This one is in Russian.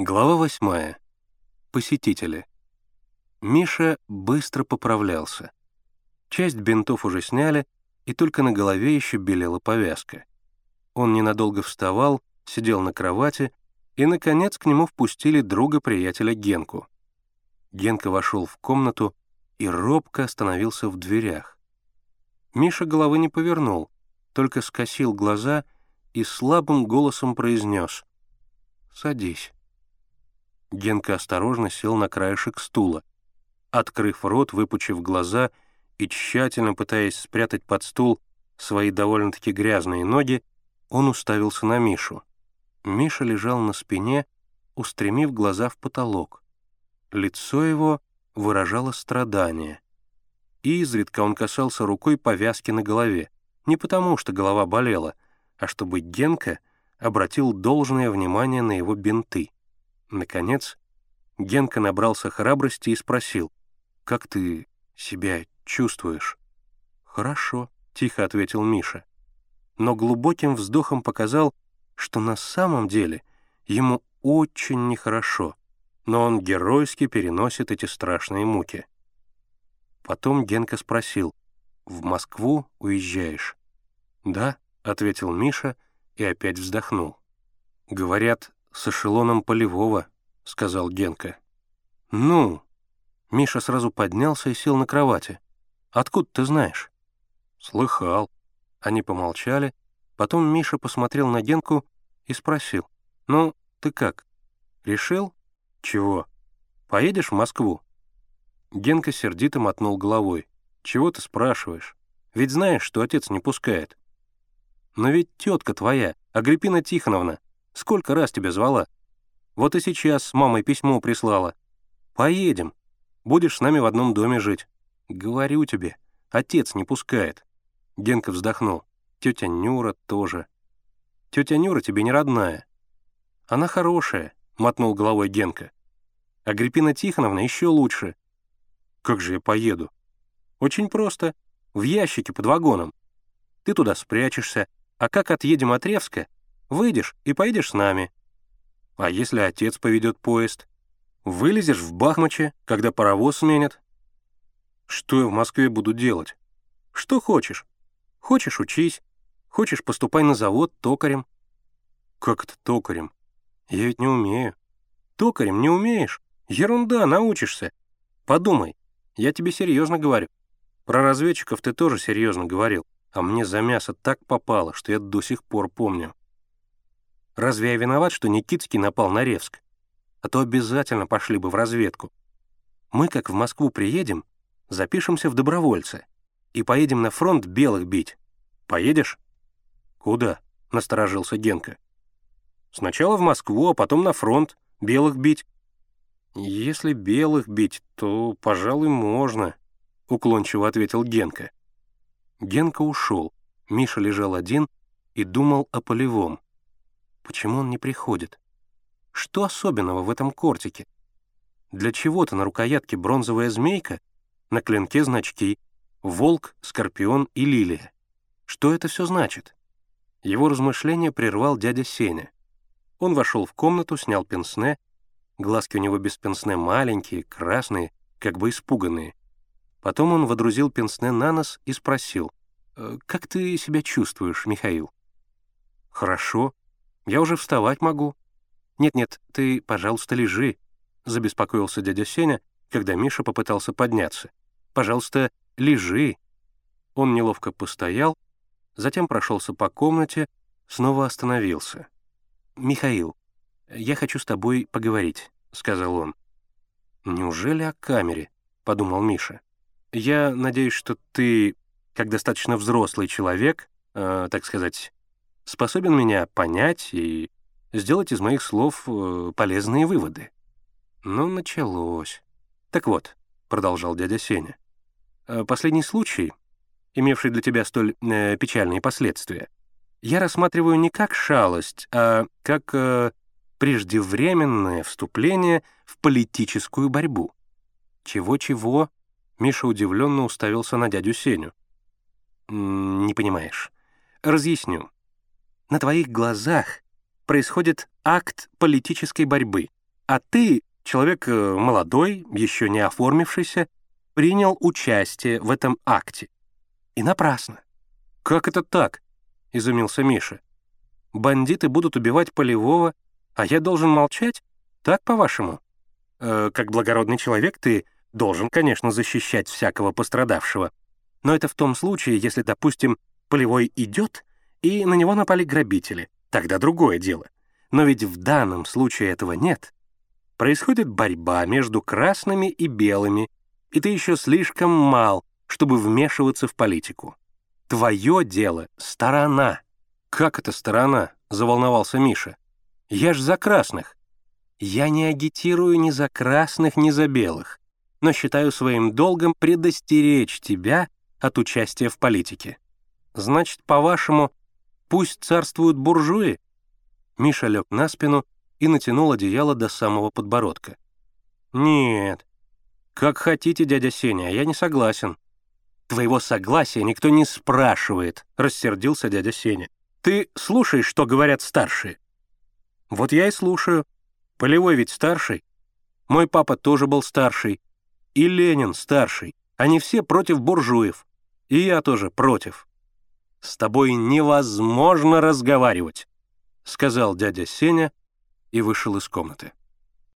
Глава восьмая. Посетители. Миша быстро поправлялся. Часть бинтов уже сняли, и только на голове еще белела повязка. Он ненадолго вставал, сидел на кровати, и, наконец, к нему впустили друга-приятеля Генку. Генка вошел в комнату и робко остановился в дверях. Миша головы не повернул, только скосил глаза и слабым голосом произнес «Садись». Генка осторожно сел на краешек стула. Открыв рот, выпучив глаза и тщательно пытаясь спрятать под стул свои довольно-таки грязные ноги, он уставился на Мишу. Миша лежал на спине, устремив глаза в потолок. Лицо его выражало страдание. И изредка он касался рукой повязки на голове, не потому что голова болела, а чтобы Генка обратил должное внимание на его бинты. Наконец, Генка набрался храбрости и спросил, «Как ты себя чувствуешь?» «Хорошо», — тихо ответил Миша. Но глубоким вздохом показал, что на самом деле ему очень нехорошо, но он геройски переносит эти страшные муки. Потом Генка спросил, «В Москву уезжаешь?» «Да», — ответил Миша и опять вздохнул. «Говорят, с эшелоном полевого», — сказал Генка. «Ну?» Миша сразу поднялся и сел на кровати. «Откуда ты знаешь?» «Слыхал». Они помолчали. Потом Миша посмотрел на Генку и спросил. «Ну, ты как? Решил? Чего? Поедешь в Москву?» Генка сердито мотнул головой. «Чего ты спрашиваешь? Ведь знаешь, что отец не пускает». «Но ведь тетка твоя, Агриппина Тихоновна, Сколько раз тебя звала? Вот и сейчас с мамой письмо прислала. Поедем. Будешь с нами в одном доме жить. Говорю тебе, отец не пускает. Генка вздохнул. Тетя Нюра тоже. Тетя Нюра тебе не родная. Она хорошая, мотнул головой Генка. Агриппина Тихоновна еще лучше. Как же я поеду? Очень просто. В ящике под вагоном. Ты туда спрячешься, а как отъедем от Ревска, Выйдешь и поедешь с нами. А если отец поведет поезд? Вылезешь в Бахмаче, когда паровоз сменят? Что я в Москве буду делать? Что хочешь. Хочешь — учись. Хочешь — поступай на завод токарем. Как это токарем? Я ведь не умею. Токарем не умеешь? Ерунда, научишься. Подумай, я тебе серьезно говорю. Про разведчиков ты тоже серьезно говорил, а мне за мясо так попало, что я до сих пор помню. Разве я виноват, что Никитский напал на Ревск? А то обязательно пошли бы в разведку. Мы, как в Москву приедем, запишемся в добровольцы и поедем на фронт белых бить. Поедешь? Куда? — насторожился Генка. Сначала в Москву, а потом на фронт, белых бить. Если белых бить, то, пожалуй, можно, — уклончиво ответил Генка. Генка ушел. Миша лежал один и думал о полевом. Почему он не приходит? Что особенного в этом кортике? Для чего-то на рукоятке бронзовая змейка, на клинке значки «Волк», «Скорпион» и «Лилия». Что это все значит? Его размышления прервал дядя Сеня. Он вошел в комнату, снял пенсне, глазки у него без пенсне маленькие, красные, как бы испуганные. Потом он водрузил пенсне на нос и спросил, «Э, «Как ты себя чувствуешь, Михаил?» «Хорошо», я уже вставать могу». «Нет-нет, ты, пожалуйста, лежи», — забеспокоился дядя Сеня, когда Миша попытался подняться. «Пожалуйста, лежи». Он неловко постоял, затем прошелся по комнате, снова остановился. «Михаил, я хочу с тобой поговорить», — сказал он. «Неужели о камере?» — подумал Миша. «Я надеюсь, что ты, как достаточно взрослый человек, э, так сказать, способен меня понять и сделать из моих слов э, полезные выводы. Ну, началось. Так вот, — продолжал дядя Сеня, э, — последний случай, имевший для тебя столь э, печальные последствия, я рассматриваю не как шалость, а как э, преждевременное вступление в политическую борьбу. Чего-чего? Миша удивленно уставился на дядю Сеню. «Не понимаешь. Разъясню на твоих глазах происходит акт политической борьбы. А ты, человек э, молодой, еще не оформившийся, принял участие в этом акте. И напрасно. «Как это так?» — изумился Миша. «Бандиты будут убивать Полевого, а я должен молчать? Так, по-вашему?» э, «Как благородный человек ты должен, конечно, защищать всякого пострадавшего. Но это в том случае, если, допустим, Полевой идет, и на него напали грабители. Тогда другое дело. Но ведь в данном случае этого нет. Происходит борьба между красными и белыми, и ты еще слишком мал, чтобы вмешиваться в политику. Твое дело — сторона. «Как это сторона?» — заволновался Миша. «Я ж за красных». «Я не агитирую ни за красных, ни за белых, но считаю своим долгом предостеречь тебя от участия в политике. Значит, по-вашему, пусть царствуют буржуи?» Миша лег на спину и натянул одеяло до самого подбородка. «Нет. Как хотите, дядя Сеня, я не согласен». «Твоего согласия никто не спрашивает», — рассердился дядя Сеня. «Ты слушаешь, что говорят старшие?» «Вот я и слушаю. Полевой ведь старший. Мой папа тоже был старший. И Ленин старший. Они все против буржуев. И я тоже против. С тобой невозможно разговаривать», — сказал дядя Сеня и вышел из комнаты.